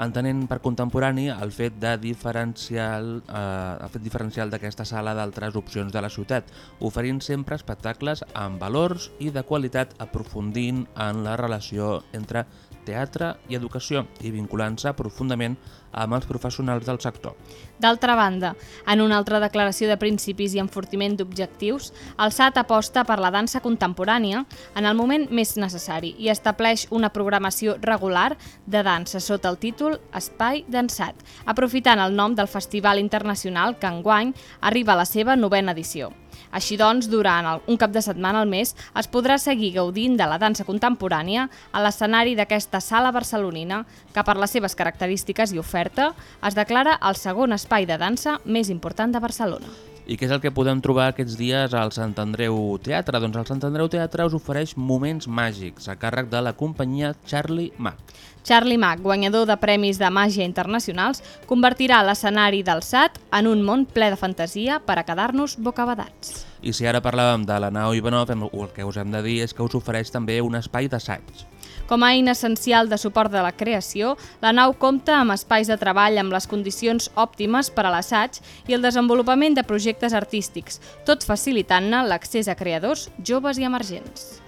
entenent per contemporani el fet de diferencial, eh, el fet diferencial d'aquesta sala d'altres opcions de la ciutat, oferint sempre espectacles amb valors i de qualitat aprofundint en la relació entre teatre i educació i vinculant-se profundament amb els professionals del sector. D'altra banda, en una altra declaració de principis i enfortiment d'objectius, el SAT aposta per la dansa contemporània en el moment més necessari i estableix una programació regular de dansa sota el títol Espai Dansat, aprofitant el nom del Festival Internacional que enguany arriba a la seva novena edició. Així doncs, durant un cap de setmana al mes es podrà seguir gaudint de la dansa contemporània a l'escenari d'aquesta sala barcelonina que per les seves característiques i oferta es declara el segon espai de dansa més important de Barcelona. I què és el que podem trobar aquests dies al Sant Andreu Teatre? Doncs el Sant Andreu Teatre us ofereix moments màgics a càrrec de la companyia Charlie Mac. Charlie Mack, guanyador de premis de màgia internacionals, convertirà l'escenari del SAT en un món ple de fantasia per a quedar-nos bocabadats. I si ara parlàvem de la nau Ivanov, el que us hem de dir és que us ofereix també un espai d'assaig. Com a eina essencial de suport de la creació, la nau compta amb espais de treball amb les condicions òptimes per a l'assaig i el desenvolupament de projectes artístics, tot facilitant-ne l'accés a creadors joves i emergents.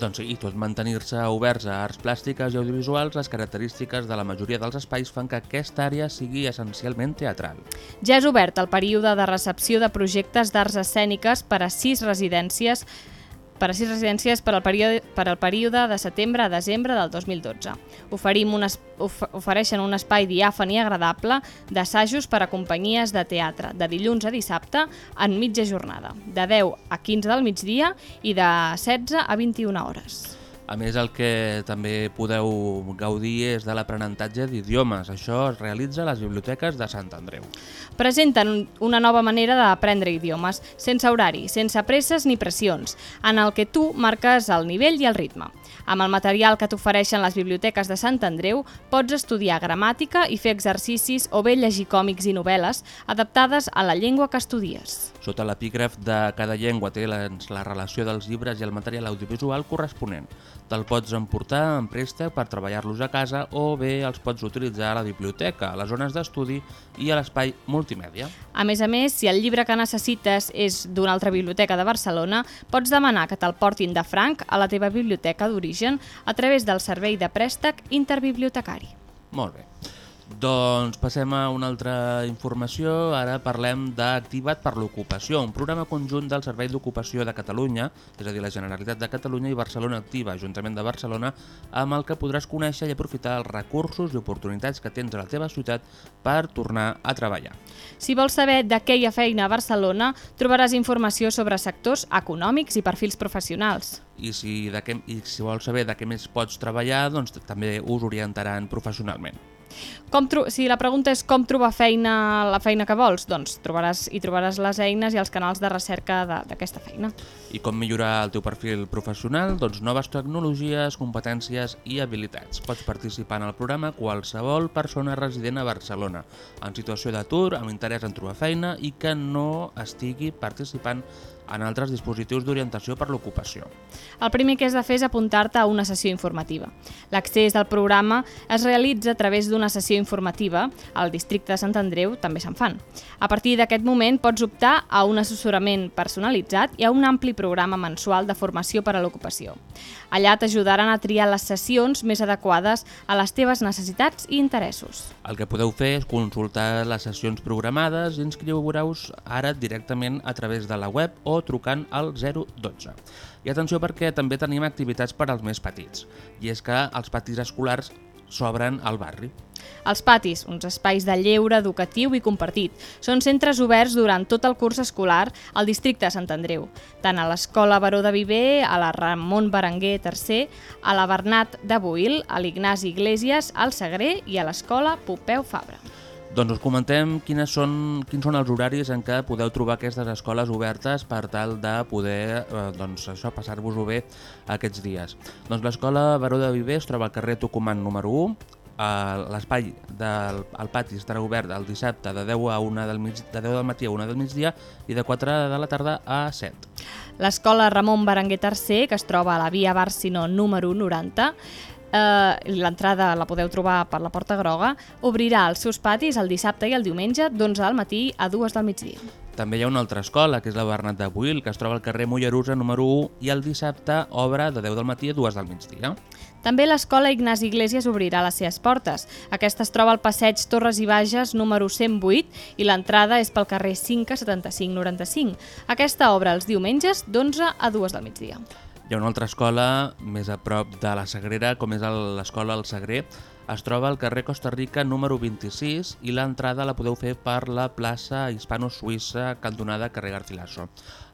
Doncs sí, i tot mantenir-se oberts a arts plàstiques i audiovisuals, les característiques de la majoria dels espais fan que aquesta àrea sigui essencialment teatral. Ja és obert el període de recepció de projectes d'arts escèniques per a sis residències per a sis residències per al període, per al període de setembre a desembre del 2012. Oferim un es, of, ofereixen un espai diàfan i agradable d'assajos per a companyies de teatre, de dilluns a dissabte en mitja jornada, de 10 a 15 del migdia i de 16 a 21 hores. A més, el que també podeu gaudir és de l'aprenentatge d'idiomes. Això es realitza a les biblioteques de Sant Andreu. presenten una nova manera d'aprendre idiomes, sense horari, sense presses ni pressions, en el que tu marques el nivell i el ritme. Amb el material que t'ofereixen les biblioteques de Sant Andreu, pots estudiar gramàtica i fer exercicis o bé llegir còmics i novel·les adaptades a la llengua que estudies. Sota l'epígraf de cada llengua té la, la relació dels llibres i el material audiovisual corresponent. Te'l pots emportar en préstec per treballar-los a casa o bé els pots utilitzar a la biblioteca, a les zones d'estudi i a l'espai multimèdia. A més a més, si el llibre que necessites és d'una altra biblioteca de Barcelona, pots demanar que te'l portin de franc a la teva biblioteca d'origen a través del servei de préstec interbibliotecari. Molt bé. Doncs passem a una altra informació. Ara parlem d'Activat per l'Ocupació, un programa conjunt del Servei d'Ocupació de Catalunya, és a dir, la Generalitat de Catalunya i Barcelona Activa, Ajuntament de Barcelona, amb el que podràs conèixer i aprofitar els recursos i oportunitats que tens a la teva ciutat per tornar a treballar. Si vols saber de què hi ha feina a Barcelona, trobaràs informació sobre sectors econòmics i perfils professionals. I si, de què, i si vols saber de què més pots treballar, doncs també us orientaran professionalment. Com tro si la pregunta és com trobar feina, la feina que vols, doncs trobaràs, hi trobaràs les eines i els canals de recerca d'aquesta feina. I com millorar el teu perfil professional? Doncs noves tecnologies, competències i habilitats. Pots participar en el programa qualsevol persona resident a Barcelona, en situació d'atur, amb interès en trobar feina i que no estigui participant en altres dispositius d'orientació per l'ocupació. El primer que has de fer és apuntar-te a una sessió informativa. L'accés al programa es realitza a través d'una sessió informativa. Al districte de Sant Andreu també se'n fan. A partir d'aquest moment pots optar a un assessorament personalitzat i a un ampli programa mensual de formació per a l'ocupació. Allà t'ajudaran a triar les sessions més adequades a les teves necessitats i interessos. El que podeu fer és consultar les sessions programades i inscriure-us ara directament a través de la web o trucant al 012. I atenció perquè també tenim activitats per als més petits, i és que els patis escolars s'obren al barri. Els patis, uns espais de lleure educatiu i compartit, són centres oberts durant tot el curs escolar al districte de Sant Andreu, tant a l'Escola Baró de Viver, a la Ramon Berenguer III, a la Bernat de Boil, a l'Ignasi Iglesias, al Sagrer i a l'Escola Pompeu Fabra. Doncs us comentem quines són, quins són els horaris en què podeu trobar aquestes escoles obertes per tal de poder eh, doncs, això passar-vos-ho bé aquests dies. Doncs l'escola Baró de Viver es troba al carrer Tucumán número 1, eh, l'espai del el pati estarà obert el dissabte de 10 a 1 del, mig, de 10 del matí a 1 del migdia i de 4 de la tarda a 7. L'escola Ramon Berenguer III, que es troba a la via Bàrcino número 90, eh, l'entrada la podeu trobar per la Porta Groga, obrirà els seus patis el dissabte i el diumenge d'11 del matí a 2 del migdia. També hi ha una altra escola, que és la Bernat de Buil, que es troba al carrer Mollerusa número 1 i el dissabte obre de 10 del matí a 2 del migdia. També l'escola Ignasi Iglesias obrirà les seves portes. Aquesta es troba al passeig Torres i Bages número 108 i l'entrada és pel carrer 5 a 75 95. Aquesta obre els diumenges d'11 a 2 del migdia. Hi ha una altra escola més a prop de la Sagrera, com és l'escola El Sagrer. Es troba al carrer Costa Rica número 26 i l'entrada la podeu fer per la plaça Hispano-Suïssa cantonada carrer Garcilaso.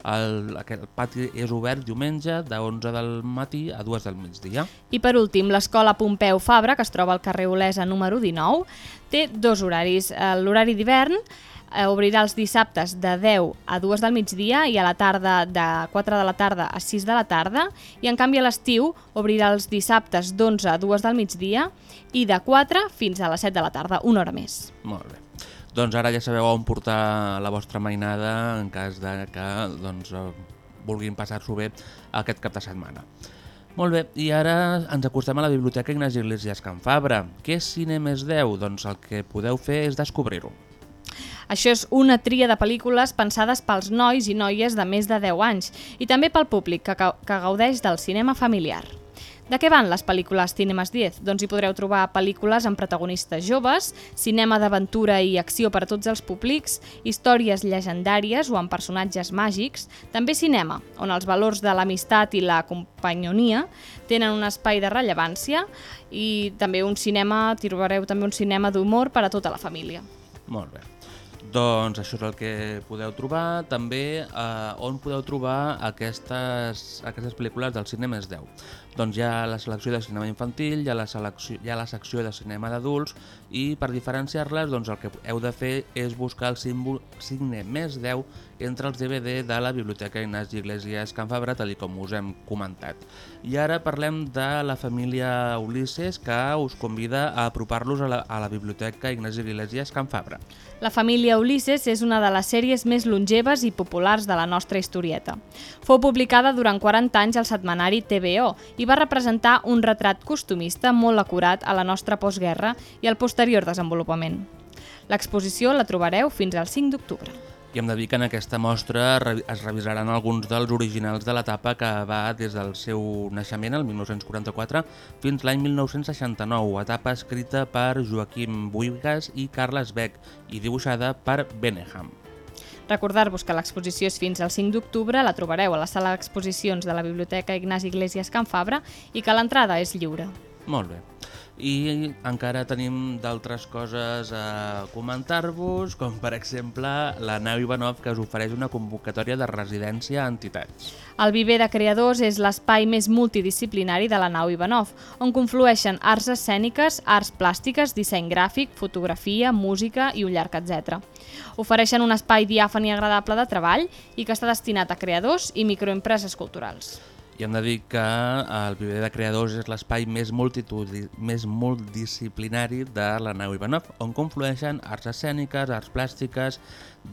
El, aquest pati és obert diumenge de 11 del matí a 2 del migdia. I per últim, l'escola Pompeu Fabra, que es troba al carrer Olesa número 19, té dos horaris. Eh, L'horari d'hivern obrirà els dissabtes de 10 a 2 del migdia i a la tarda de 4 de la tarda a 6 de la tarda i en canvi a l'estiu obrirà els dissabtes d'11 a 2 del migdia i de 4 fins a les 7 de la tarda, una hora més. Molt bé. Doncs ara ja sabeu on portar la vostra mainada en cas de que doncs, eh, vulguin passar-s'ho bé aquest cap de setmana. Molt bé, i ara ens acostem a la Biblioteca Ignasi Iglesias Can Fabra. Què és Cine més 10? Doncs el que podeu fer és descobrir-ho. Això és una tria de pel·lícules pensades pels nois i noies de més de 10 anys i també pel públic que, que gaudeix del cinema familiar. De què van les pel·lícules Cinemas 10? Doncs hi podreu trobar pel·lícules amb protagonistes joves, cinema d'aventura i acció per a tots els públics, històries llegendàries o amb personatges màgics, també cinema, on els valors de l'amistat i la companyonia tenen un espai de rellevància i també un cinema, trobareu també un cinema d'humor per a tota la família. Molt bé. Doncs això és el que podeu trobar. També eh, on podeu trobar aquestes, aquestes pel·lícules del cinema és 10. Doncs hi ha la selecció de cinema infantil, hi ha la, selecció, hi ha la secció de cinema d'adults i per diferenciar-les doncs el que heu de fer és buscar el símbol signe més 10 entre els DVD de la Biblioteca Ignasi Iglesias Can Fabra, tal com us hem comentat. I ara parlem de la família Ulisses que us convida a apropar-los a, la, a la Biblioteca Ignasi Iglesias Can Fabra. La família Ulisses és una de les sèries més longeves i populars de la nostra historieta. Fou publicada durant 40 anys al setmanari TVO i va representar un retrat costumista molt acurat a la nostra postguerra i al posterior desenvolupament. L'exposició la trobareu fins al 5 d'octubre. I hem de dir que en aquesta mostra es revisaran alguns dels originals de l'etapa que va des del seu naixement, el 1944, fins l'any 1969, etapa escrita per Joaquim Buigas i Carles Beck i dibuixada per Beneham. Recordar-vos que l'exposició és fins al 5 d'octubre, la trobareu a la sala d'exposicions de la Biblioteca Ignasi Iglesias Can Fabra i que l'entrada és lliure. Molt bé. I encara tenim d'altres coses a comentar-vos, com per exemple la nau Ivanov que us ofereix una convocatòria de residència a entitats. El Viver de Creadors és l'espai més multidisciplinari de la nau Ivanov, on conflueixen arts escèniques, arts plàstiques, disseny gràfic, fotografia, música i un llarg etc. Ofereixen un espai diàfan i agradable de treball i que està destinat a creadors i microempreses culturals. I hem de dir que el viver de creadors és l'espai més, més multidisciplinari de la nau Ivanov, on conflueixen arts escèniques, arts plàstiques,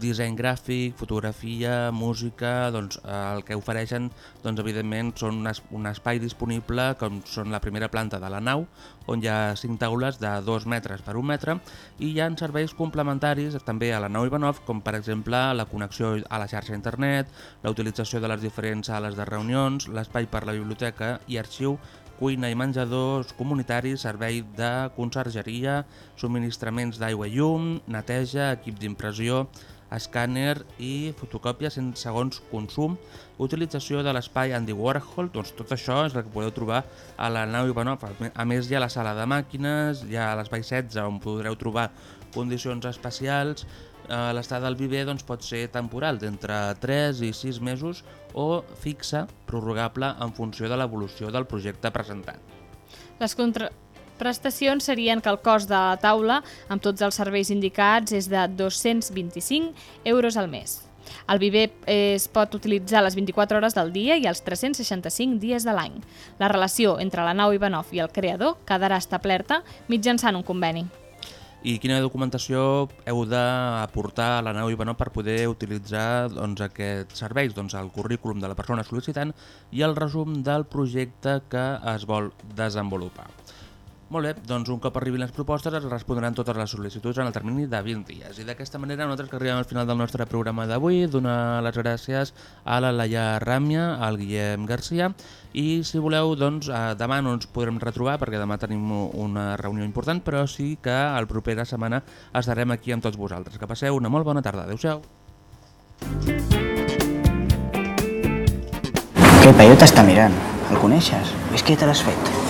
disseny gràfic, fotografia, música, doncs el que ofereixen doncs, evidentment són un espai disponible com són la primera planta de la nau, on hi ha cinc taules de 2 metres per 1 metre i hi ha serveis complementaris també a la nau Ivanov, com per exemple la connexió a la xarxa internet, la utilització de les diferents sales de reunions, l'espai per la biblioteca i arxiu cuina i menjadors comunitaris, servei de consergeria, subministraments d'aigua i llum, neteja, equip d'impressió, escàner i fotocòpia sense segons consum, utilització de l'espai Andy Warhol, doncs tot això és el que podeu trobar a la nau Ivanov. A més hi ha la sala de màquines, hi ha l'espai 16 on podreu trobar condicions especials, eh, l'estat del viver doncs, pot ser temporal, d'entre 3 i 6 mesos o fixa, prorrogable en funció de l'evolució del projecte presentat. Les contra prestacions serien que el cost de la taula, amb tots els serveis indicats, és de 225 euros al mes. El viver es pot utilitzar les 24 hores del dia i els 365 dies de l'any. La relació entre la nau Ivanov i el creador quedarà establerta mitjançant un conveni. I quina documentació heu d'aportar a la nau Ivanov per poder utilitzar doncs, aquests serveis? Doncs el currículum de la persona sol·licitant i el resum del projecte que es vol desenvolupar. Molt bé, doncs un cop arribin les propostes es respondran totes les sol·licituds en el termini de 20 dies. I d'aquesta manera nosaltres que arribem al final del nostre programa d'avui, donar les gràcies a la Laia Ràmia, al Guillem Garcia i si voleu, doncs eh, demà no ens podrem retrobar perquè demà tenim una reunió important, però sí que el propera setmana estarem aquí amb tots vosaltres. Que passeu una molt bona tarda. Adéu-siau. Aquest paio t'està mirant. El coneixes? És que te l'has fet.